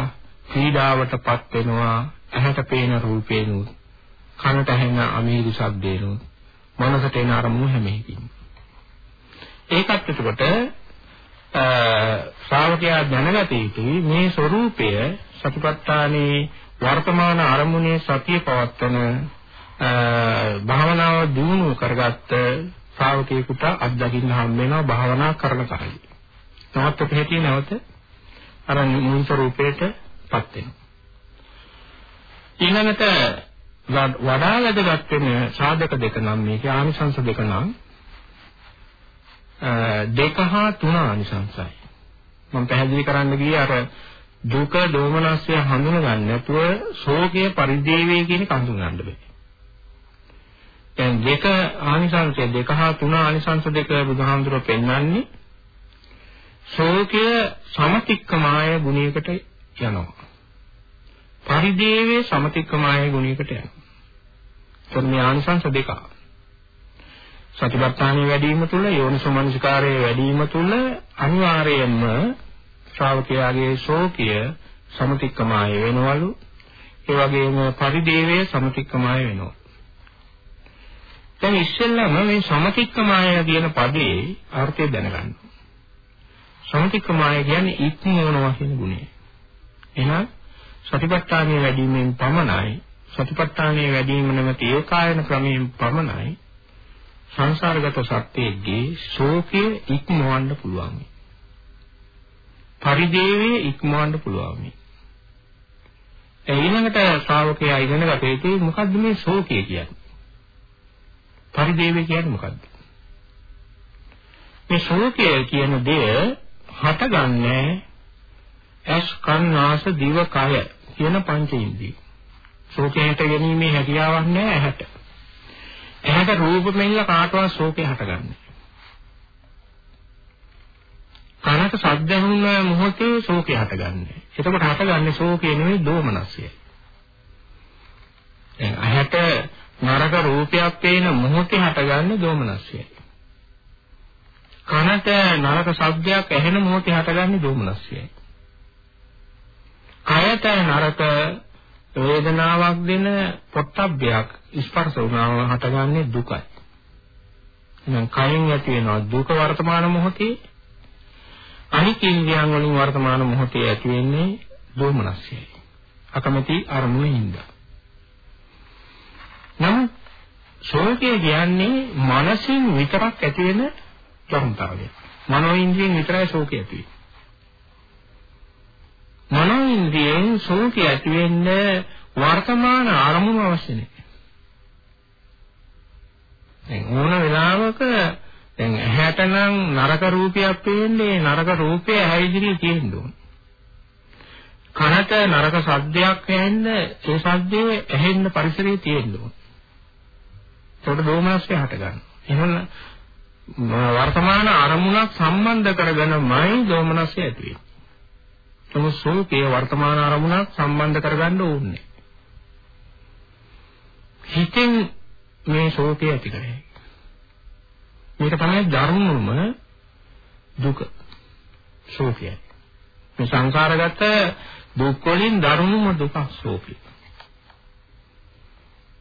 පීඩාවටපත් වෙනවා ඇහැට පේන රූපේනු කනට ඇහෙන අමීරි ශබ්දේනු මනසට එන අරමුණු හැම එකකින් ඒකත් එතකොට ශ්‍රාවකයා දැනගත යුතුයි මේ ස්වરૂපය සතිපට්ඨානේ වර්තමාන අරමුණේ සතිය පවත්වන භාවනාව දිනු කරගත්ත ශ්‍රාවකයෙකුට අත්දකින්න හම් වෙනවා භාවනා කරන කාලේ. තවත් පිටේ නැවත අර මුල් ස්වરૂපයටපත් වෙනවා. ඊළඟට වඩා වැදගත් වෙන සාධක දෙක නම් මේකේ ආනිසංස දෙක නම් දෙක හා තුන ආනිසංසයි. මම පැහැදිලි කරන්න ගියේ අර දුක දෝමනස්ය හඳුනගන්න නැතුව ශෝකය පරිදේවේ කියන එක හඳුනගන්න බෑ. දැන් දෙක ආනිසංසය දෙක හා තුන ආනිසංස දෙක බුදුහාමුදුරුවෝ පෙන්වන්නේ ශෝකය සමතික්කමාය ගුණයකට යනවා. පරිදේවේ සමතික්කමාය ගුණයකට යනවා. එතන මේ ආනිසංස දෙක. සතිපට්ඨානෙ වැඩි වීම තුළ යෝනිසෝමනසිකාරයේ වැඩි වීම තුළ අනිවාර්යයෙන්ම ශ්‍රාවකයාගේ ශෝකය සමතික්කමාය වෙනවලු. ඒ වගේම පරිදේවේ සමතික්කමාය වෙනවා. දැන් ඉස්සෙල්ලාම මේ සමතික්කමාය කියන පදේ අර්ථය දැනගන්න. සමතික්කමාය කියන්නේ ඉක්මවනවා කියන ගුණය. එහෙනම් සතිපට්ඨානයේ වැඩිමෙන් පමණයි සතිපට්ඨානයේ වැඩිම නැමැති ඒකායන ක්‍රමයෙන් පමණයි සංසාරගත සත්‍යයේ ශෝකය ඉක්මවන්න පුළුවන්. පරිදේවේ ඉක්මවන්න පුළුවන්. ඊළඟට ශ්‍රාවකයා ඉගෙන ගත යුතු මොකද්ද මේ ශෝකය කියන්නේ? පරිදේවේ කියන්නේ මොකද්ද? මේ ශෝකය කියන දේ හටගන්නේ ඇස් කන් නාස දිව කය කියන පංච ඉන්ද්‍රිය. ශෝකයට ගැනීමේ හැකියාවක් නැහැ ඇහැට. ඇහැට රූප මෙල්ල කාටවත් ශෝකේ හටගන්නේ. කනට ශබ්ද ඇහුන මොහොතේ ශෝකේ හටගන්නේ. එතකොට හටගන්නේ ශෝකේ නෙවෙයි දෝමනස්යයි. දැන් ඇහැට නරක රූපයක් පේන මොහොතේ හටගන්නේ දෝමනස්යයි. කනට නරක ශබ්දයක් ඇහෙන මොහොතේ හටගන්නේ දෝමනස්යයි. කයට නරක වේදනාවක් දෙන පොට්ටබ්බයක් ස්පර්ශ වුණාම හටගන්නේ දුකයි. එහෙනම් කයෙන් ඇති වෙනවා දුක වර්තමාන මොහොතේ අනිත් ඉන්ද්‍රියන් වලින් වර්තමාන මොහොතේ ඇති වෙන්නේ දෝමනස්යයි. අකමැති අරමුණින්ද. නමුත් ශෝකය කියන්නේ මනසින් විතරක් ඇති වෙන ධර්මතාවය. මනෝ ඉන්ද්‍රියෙන් විතරයි ශෝකය ඇති වෙන්නේ. මනෝ ඉන්ද්‍රියෙන් ශෝකය ඇති වෙන්න වර්තමාන අරමුණු අවශ්‍ය නැහැ. දැන් ඕන වෙලාවක දැන් ඇහැට නම් නරක රූපයක් පේන්නේ නරක රූපය ඇහැ ඉදිරියේ තියෙන්න ඕන. කනට නරක ශබ්දයක් ඇහෙන්න ඒ ශබ්දයේ ඇහෙන්න පරිසරයේ තියෙන්න ඕන. ඒකට දෝමනස්ය හට ගන්නවා. එහෙනම් වර්තමාන අරමුණක් සම්බන්ධ කරගෙනමයි දෝමනස්ය ඇති වෙන්නේ. නමුත් සෝකේ වර්තමාන අරමුණක් සම්බන්ධ කරගන්න ඕනේ. හිතෙන් මේ ශෝකය ඇති කරේ. මේක තමයි ධර්මම දුක. ශෝකය. මේ සංසාරගත දුක් වලින් ධර්මම දුක ශෝකය.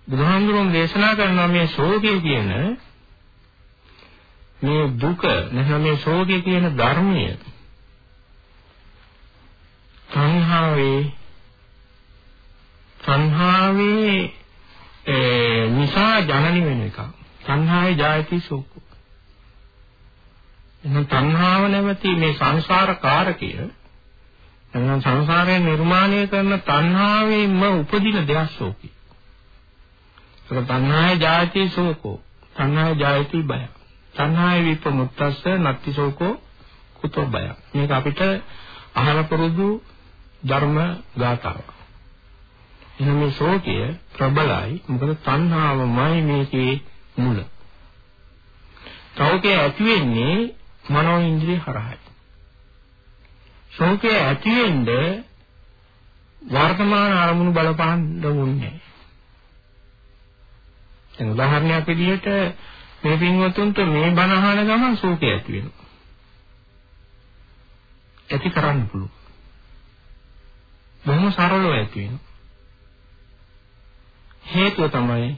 බුදුහාමුදුරුවෝ දේශනා කරනවා මේ ශෝකය කියන මේ දුක නැත්නම් මේ ශෝකය කියන ධර්මය සංහාවේ සංහාවේ නිසා ජනනි වෙන එක. සංහාවේ ජායති ශෝකෝ. එහෙනම් තණ්හාව නැමැති මේ සංසාර කාරකය එහෙනම් සංසාරය නිර්මාණය කරන තණ්හාවෙන්ම උපදින දෙයක් ශෝකී. ඒක තණ්හාය ජායති ශෝකෝ. තණ්හාය ජායති බය. තණ්හාය විපමුක්තස්ස නත්ති ශෝකෝ කුතෝ බය. මේක අපිට අහල පුරුදු ධර්ම ගාතාව. එහෙනම් මේ ශෝකය ප්‍රබලයි. මොකද තණ්හාවමයි මේකේ මුල. ශෝකය ඇති වෙන්නේ මනෝ ඉන්ද්‍රිය හරහායි. ශෝකය ඇති වෙන්නේ වර්තමාන අරමුණු බලපාන්න දුන්නේ. දැන් උදාහරණයක් විදිහට මේ පින්වතුන්ට මේ බණ අහන ගමන් ශෝකය ඇති වෙනවා. ඇති කරන්න පුළුවන්. බොහොම සරලව ඇති වෙනවා. හේතුව තමයි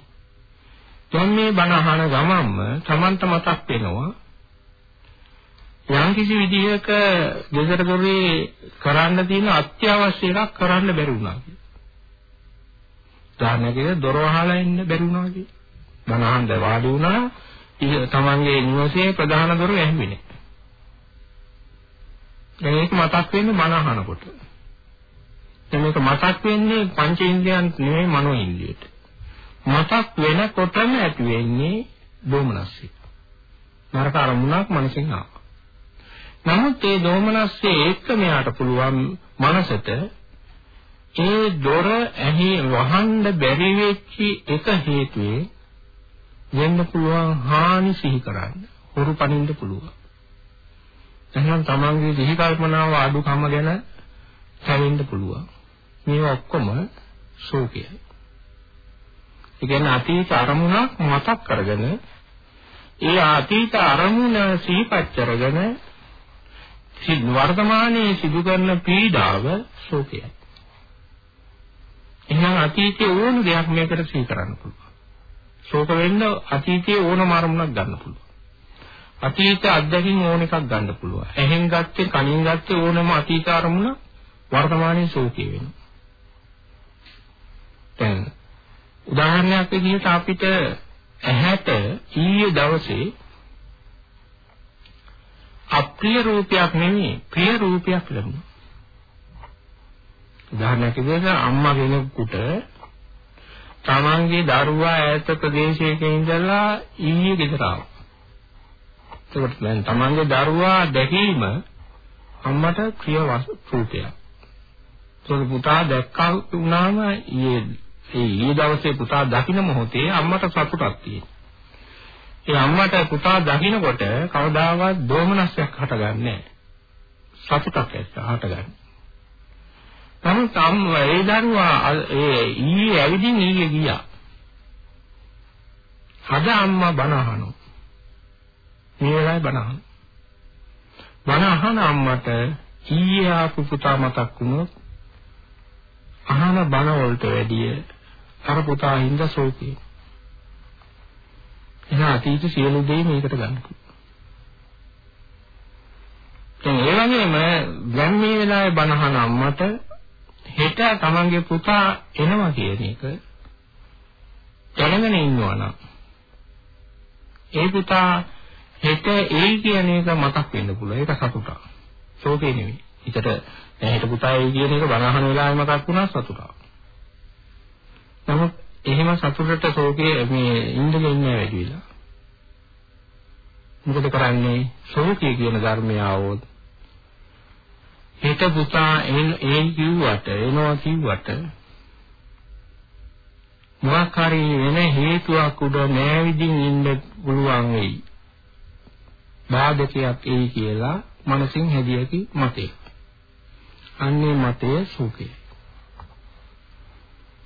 දැන් මේ බණ අහන ගමන්ම Tamanta මතක් වෙනවා යම් කිසි විදිහක දෙසර දොරේ කරන්න තියෙන අත්‍යවශ්‍ය එකක් කරන්න බැරි වුණා කියලා. උදාහරණයකට දොර වහලා ඉන්න බැරි වුණා කියලා. බණහන්ද වාඩි වුණා තමන්ගේ නිවසේ ප්‍රධාන දොර ඇහුවේ නැහැ. දැන් ඒක මතක් වෙන්නේ බණ අහනකොට. දැන් මේක මතක් වෙන්නේ පංචේන්ද්‍රයන් නෙමෙයි මනෝ ඉන්ද්‍රියට. මතක් වෙනකොටම ඇති වෙන්නේ දෝමනස්සය. නරක අරමුණක් මනසෙන් ආවා. නමුත් ඒ දෝමනස්සේ එක්ක මෙයාට පුළුවන් මනසට ඒ දොර ඇහි වහන්න බැරි වෙච්ච එක හේතුවේ වෙන්න පුළුවන් හානි සිහි කරන්න. හොරු පනින්න පුළුවන්. එහෙනම් තමන්ගේ දිහි කල්පනාව අඩුකම ගැන හැවෙන්න පුළුවන්. මේ ඔක්කොම ශෝකයයි. ඒ කියන්නේ අතීත අරමුණක් මතක් කරගෙන ඒ අතීත අරමුණ සිහිපත් කරගෙන වර්තමානයේ සිදු කරන පීඩාව ශෝකයයි. එහෙනම් අතීතයේ ඕන දෙයක් මේකට සිහි කරන්න පුළුවන්. ශෝක වෙන්න අතීතයේ ඕනම අරමුණක් ගන්න පුළුවන්. අතීත අත්දැකීම් ඕන එකක් ගන්න පුළුවන්. එහෙන් ගත්තේ කනින් ගත්තේ ඕනම අතීත අරමුණ වර්තමානයේ ශෝකී වෙනවා. දැන් උදාහරණයක් විදිහට අපිට ඇහැට ඊයේ දවසේ අප්‍රිය රූපයක් නෙමෙයි ප්‍රිය රූපයක් ලැබුණා. උදාහරණයක් විදිහට අම්මා කෙනෙකුට තමන්ගේ දරුවා ඈත ප්‍රදේශයක ඉඳලා ඊයේ ගෙදර ආවා. ඒකට දැන් තමන්ගේ දරුවා දැකීම අම්මට ප්‍රිය රූපයක්. ඒක පුතා දැක්කා වුණාම ඊයේ ඒ ඊයේ දවසේ පුතා දකින්න මොහොතේ අම්මට සතුටක් තියෙනවා. ඒ අම්මට පුතා දකින්නකොට කවදාවත් දෝමනස්යක් හටගන්නේ නැහැ. සතුටක් හටගන්නේ. නමුත් අම්මා ඒ දරුවා ඒ ඊයේ ඇවිදින් ඊයේ ගියා. අද අම්මා බණ අහනවා. මේ වෙලාවේ බණ අහනවා. බණ අහන අම්මට ඊයේ ආපු පුතා මතක් වුණොත් අහන බණ වලට වැඩිය අර පුතා හින්දා සෝකේ. එහෙනම් අතීත සියලු දේ මේකට ගන්න පුළුවන්. දැන් ඒ වගේම දැන් මේ වෙලාවේ බණහන අම්මට හෙට තමන්ගේ පුතා එනවා කියන එක දැනගෙන ඉන්නවා නම් ඒ පුතා හෙට එයි කියන එක මතක් වෙන්න පුළුවන්. ඒක සතුටක්. ශෝකේ නෙවෙයි. හිතට හෙට පුතා එයි කියන එක බණහන වෙලාවෙ මතක් වුණා සතුටක්. නමුත් එහෙම සතුටට ශෝකයේ මේ ඉන්ද්‍රිය ඉන්නේ වැඩි වෙලා. මොකද කරන්නේ? ශෝකය කියන ධර්මය આવොත් හිත පුතා ඒ කිව්වට එනවා කිව්වට මොකක් හරි වෙන හේතුවක් උඩ නෑවිදින් ඉන්න පුළුවන් වෙයි. බාධකයක් එයි කියලා මනසින් හැදියකි මතේ. අන්නේ මතය සුඛය.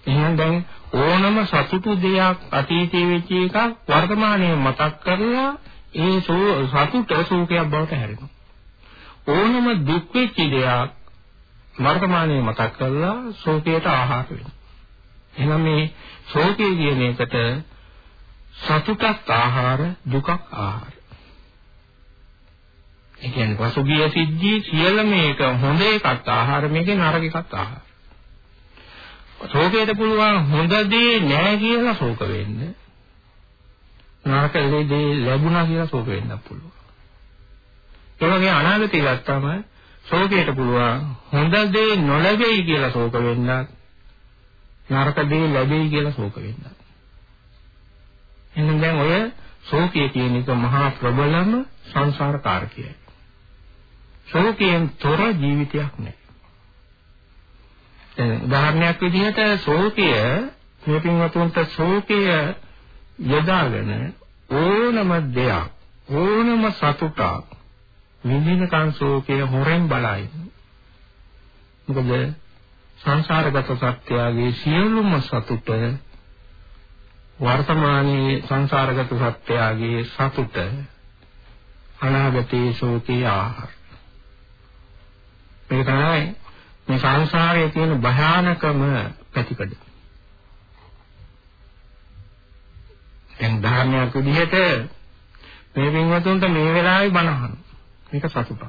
එහෙනම් දැන් ඕනම සතුටු දෙයක් අතීතයේ වෙච්ච එකක් වර්තමානයේ මතක් කරලා ඒ සතුට සුඛයක් බවට හැරෙනවා. ඕනම දුක් වෙච්ච දෙයක් වර්තමානයේ මතක් කරලා ශෝකයට ආහාර වෙනවා. එහෙනම් මේ ශෝකය කියන එකට සතුටක් ආහාර දුකක් ආහාර. ඒ කියන්නේ පසුගිය සිද්ධිය සියල්ල මේක හොඳ එකක් ආහාර මේකේ නරක එකක් ආහාර. ශෝකයට පුළුවන් හොඳ දේ නැහැ කියලා ශෝක වෙන්න. නරක දේ ලැබුණා කියලා ශෝක වෙන්නත් පුළුවන්. ඒ වගේ අනාගතය ගත්තාම ශෝකයට පුළුවන් හොඳ දේ නොලැබෙයි කියලා ශෝක වෙන්නත් නරක දේ ලැබෙයි කියලා ශෝක වෙන්නත්. එහෙනම් දැන් ඔය ශෝකය කියන එක මහා ප්‍රබලම සංසාර කාරකයයි. ශෝකයෙන් තොර ජීවිතයක් නැහැ. උදාහරණයක් විදිහට ශෝකය මේ පින්වතුන්ට ශෝකය යොදාගෙන ඕනම දෙයක් ඕනම සතුටක් විඳිනකන් ශෝකය හොරෙන් බලයි. මොකද සංසාරගත සත්‍යයේ සියලුම සතුට වර්තමානයේ සංසාරගත සත්‍යයේ සතුට අනාගතයේ ශෝකී ආහාර. මේක තමයි මේ සංසාරයේ තියෙන භයානකම පැතිකඩ. දැන් ධර්මයක් විදිහට මේ පින්වතුන්ට මේ වෙලාවේ බණහන. මේක සතුටක්.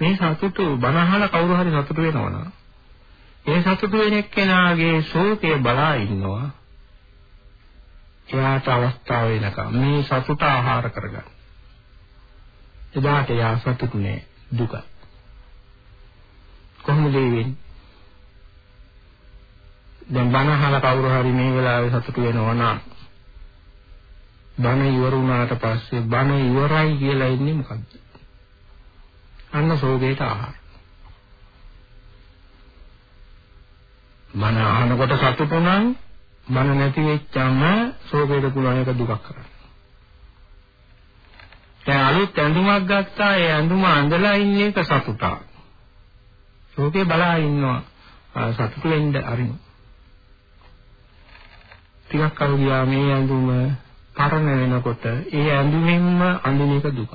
මේ සතුට බණහන කවුරු හරි සතුට වෙනවනම් ඒ සතුට වෙන එක්කෙනාගේ ශෝකය බලා ඉන්නවා. එයාට අවස්ථාව වෙනකම් මේ සතුට ආහාර කරගන්න. එදාට යා සතුට නෑ දුකයි. කොහොමද වෙන්නේ? දැන් බණ අහලා කවුරු හරි මේ වෙලාවේ සතුටු වෙනවා නම් බණ ඉවර වුණාට පස්සේ බණ ඉවරයි කියලා ඉන්නේ මොකද්ද? අන්න සෝගේට ආහාර. මන අහනකොට සතුටු නම් මන නැති වෙච්චම සෝගේට පුළුවන් එක දුකක් කරන්න. දැන් අලුත් ඇඳුමක් ගත්තා ඒ ඇඳුම අඳලා ඉන්නේ එක සතුටක්. ශෝකේ බලා ඉන්නවා. සතුටු වෙන්න අරිනු. ටිකක් කල් ගියා මේ ඇඳුම පරණ වෙනකොට ඒ ඇඳුමෙන්ම අඳින එක දුක.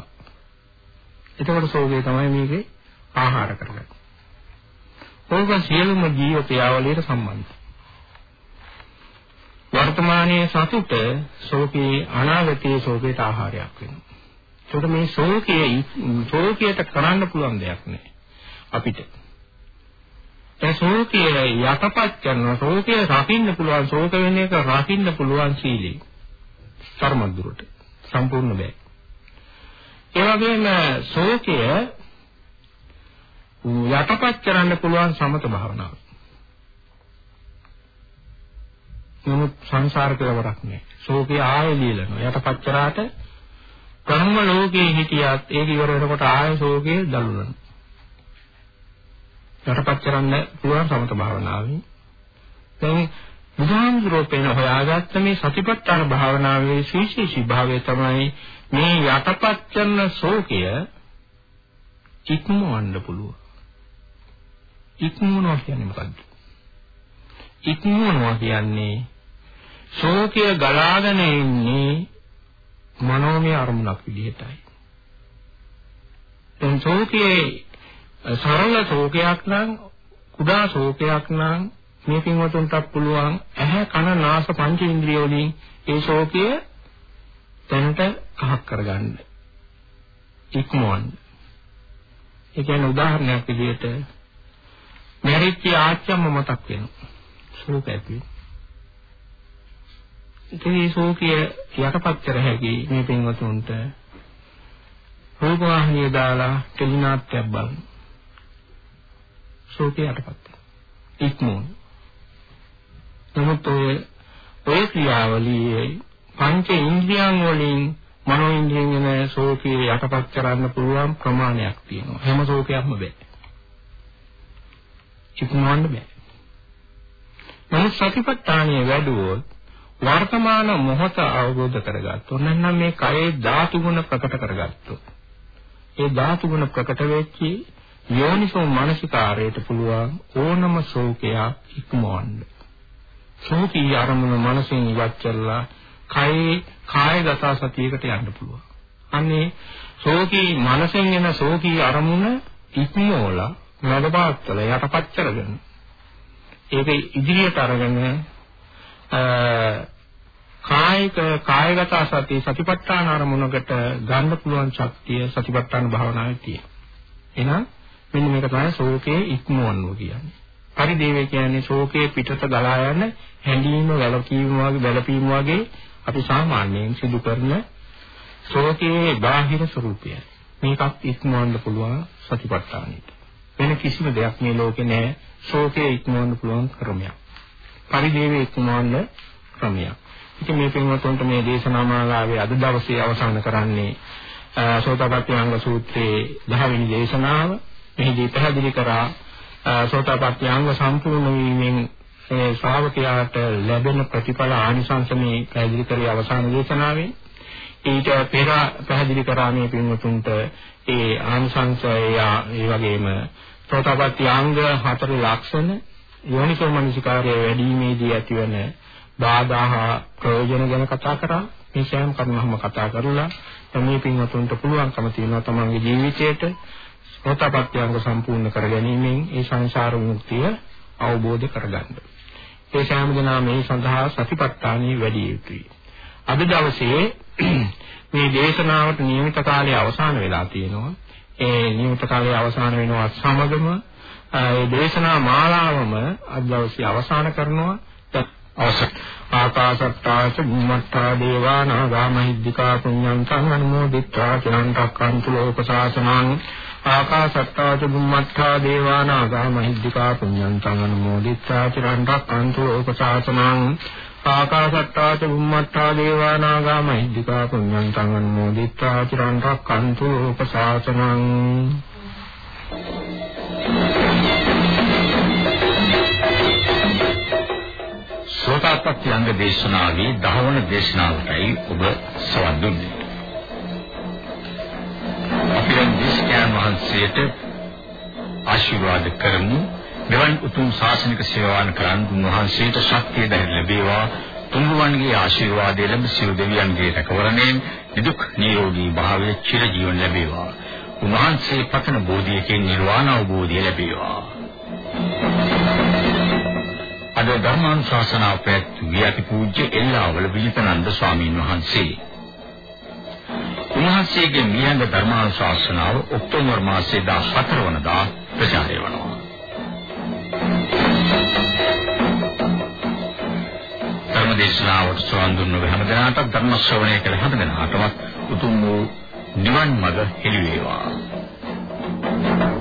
එතකොට සෝගේ තමයි මේකේ ආහාර කරගන්නේ. ඕක සියලුම ජීව ක්‍රියාවලියට සම්බන්ධයි. වර්තමානයේ සතුට ශෝකේ අනාගතයේ ශෝකයට ආහාරයක් වෙනවා. ඒකට මේ ශෝකයේ ශෝකයට කරන්න පුළුවන් දෙයක් නෑ අපිට. ඒ ශෝකය යටපත් කරන ශෝකය රකින්න පුළුවන් ශෝක වෙන එක රකින්න පුළුවන් සීලී. කර්මදුරට සම්පූර්ණ බෑ. ඒ වගේම ශෝකය යටපත් කරන්න පුළුවන් සමත භාවනාව. නමුත් සංසාර කියලා වරක් නෑ. ශෝකය ආයෙ লীලනවා. යටපත් කරාට කර්ම ලෝකේ හිටියත් ඒක ඉවර වෙනකොට ආයෙ ශෝකේ දලුනවා. යටපත් කරන්න පුළුවන් සමත භාවනාවෙන්. දැන් බුදුහාමුදුරුවෝ හොයාගත්ත මේ සතිපට්ඨාන භාවනාවේ විශේෂී භාවය තමයි මේ යටපත් කරන ශෝකය ඉක්මවන්න පුළුවන්. ඉක්මවනවා කියන්නේ මොකද්ද? ඉක්මවනවා කියන්නේ ශෝකය ගලාගෙන ඉන්නේ මනෝමය අරමුණක් විදිහටයි. දැන් ශෝකයේ සරල ශෝකයක් නම් කුඩා ශෝකයක් නම් මේ පින්වතුන්ට පුළුවන් ඇහැ කන නාස පංච ඉන්ද්‍රිය වලින් ඒ ශෝකය දැනට අහක් කරගන්න. ඉක්මවන්න. ඒ කියන්නේ උදාහරණයක් විදිහට මැරිච්ච ආච්චම්ම මතක් වෙනවා. ශෝක ඇති. ඒ ශෝකය යටපත් කර හැකි මේ පින්වතුන්ට රූපවාහිනිය දාලා ටෙලිනාට්‍යයක් බලන්න. ශෝකය යටපත් ඉක්මෝන. නමුත් ඔය ඔය ක්‍රියාවලියේ පංච ඉන්ද්‍රියන් වලින් මනෝ ඉන්ද්‍රියෙන් එන ශෝකය යටපත් කරන්න පුළුවන් ප්‍රමාණයක් තියෙනවා. හැම ශෝකයක්ම බෑ. ඉක්මවන්න බෑ. නමුත් සතිපට්ඨානිය වැඩුවොත් වර්තමාන මොහොත අවබෝධ කරගත්තොත් නැත්නම් මේ කයේ ධාතු ගුණ ප්‍රකට කරගත්තොත් ඒ ධාතු ගුණ ප්‍රකට වෙච්චි යෝනිසෝ මානසිකාරයට පුළුවන් ඕනම ශෝකයක් ඉක්මවන්න. ශෝකී අරමුණ මනසෙන් ඉවත් කරලා කයේ කායගත සතියකට යන්න පුළුවන්. අනේ ශෝකී මනසෙන් එන ශෝකී අරමුණ ඉක්මවලා නඩපාත්තල යටපත් කරගෙන ඒක ඉදිරියට අරගෙන කායික කායගත සතිය සතිපට්ඨාන අරමුණකට ගන්න පුළුවන් ශක්තිය සතිපට්ඨාන භාවනාවේ තියෙනවා. එහෙනම් මෙන්න මේක තමයි ශෝකයේ ඉක්මවන්නෝ කියන්නේ. පරිදේවය කියන්නේ ශෝකයේ පිටත ගලා යන හැඬීම වැළකීම වගේ වැළපීම වගේ අපි සාමාන්‍යයෙන් සිදු කරන ශෝකයේ බාහිර ස්වરૂපය. මේකත් ඉක්මවන්න පුළුවන් සතිපට්ඨානෙට. වෙන කිසිම දෙයක් මේ ලෝකේ නැහැ ශෝකයේ ඉක්මවන්න පුළුවන් ක්‍රමයක්. පරිදේවයේ ඉක්මවන්න ක්‍රමයක්. ඉතින් මේ පින්වත්තුන්ට මේ දේශනා මාලාවේ අද දවසේ අවසන් කරන්නේ සෝතපට්ටි අංග සූත්‍රයේ 10 වෙනි දේශනාව. මෙහිදී පැහැදිලි කරා සෝතපට්ටි අංග සම්පූර්ණ වීමෙන් ඒ ශ්‍රාවකයාට ලැබෙන ප්‍රතිඵල ආනිසංස මේ පැහැදිලි කරේ අවසාන දේශනාවේ. ඊට පෙර පැහැදිලි කරා මේ පින්වතුන්ට ඒ ආනිසංසය ඒ වගේම සෝතපට්ටි අංග හතර ලක්ෂණ යෝනිසෝ මනසිකාරයේ වැඩිීමේදී ඇතිවන බාධා ප්‍රයෝජන ගැන කතා කරා මේ සෑම කරුණක්ම කතා කරලා මේ පින්වතුන්ට පුළුවන්කම තියෙනවා තමන්ගේ ජීවිතයට සෝතාපට්ඨියංග සම්පූර්ණ කරගැනීමෙන් ඒ සංසාර මුක්තිය අවබෝධ කරගන්න. ඒ සෑම දිනම මේ සඳහා සතිපට්ඨානෙ වැඩි යුතුයි. අද දවසේ මේ දේශනාවට නියමිත කාලය අවසන් වෙලා තියෙනවා. ඒ නියමිත කාලය අවසන් වෙනවා සමගම ඒ දේශනා මාලාවම අද දවසේ අවසන් කරනවා. අවසන් ආකාශත්තාස බුම්මත්තා දේවානා ගාමහිද්దికා පුඤ්ඤං සං අනුමෝදිත්වා චිරන්තරක්ඛන්තු ලෝක සාසනං ආකාසත්තාච බුම්මත්තා දේවානා ගාමහිද්దికා පුඤ්ඤං තං අනුමෝදිත්වා චිරන්තරක්ඛන්තු ලෝකසාසනං ආකාසත්තාච බුම්මත්තා දේවානා ගාමහිද්దికා පුඤ්ඤං තං අනුමෝදිත්වා චිරන්තරක්ඛන්තු ලෝකසාසනං සෝතාපට්ටි අංග දේශනාවේ 10 වන දේශනාවටයි ඔබ සවන් දුන්නේ. වහන්සේට ආශිර්වාද කරමු. මෙවන් උතුම් ශාසනික සේවාවන් කරන් උන්වහන්සේට ශක්තිය දැන ලැබේවා තුන්රුවන්ගේ ආශිර්වාදය ලැබ සියලු දෙවියන්ගේ රැකවරණයෙන් නිදුක් නිරෝගී භාවයේ චිරජීවන ලැබේවා උන්වහන්සේ පතන බෝධියකින් නිර්වාණ අවබෝධය ලැබේවා අද ධර්මානුශාසනාව පැවැත්වුවේ අති පූජ්‍ය එල්ලාවල විජිතනන්ද ස්වාමීන් වහන්සේ. උන්වහන්සේගේ මියඟ ධර්මානුශාසනාව ඔක්තෝබර් මාසයේ 14 වනදා ප්‍රචාරය වනවා. ධර්මදේශනාවට සවන් දුන්න හැම දිනකටත් ධර්ම ශ්‍රවණය කළ හැම දිනකටම උතුම් වූ නිවන් මඟ හෙළි වේවා. Thank you.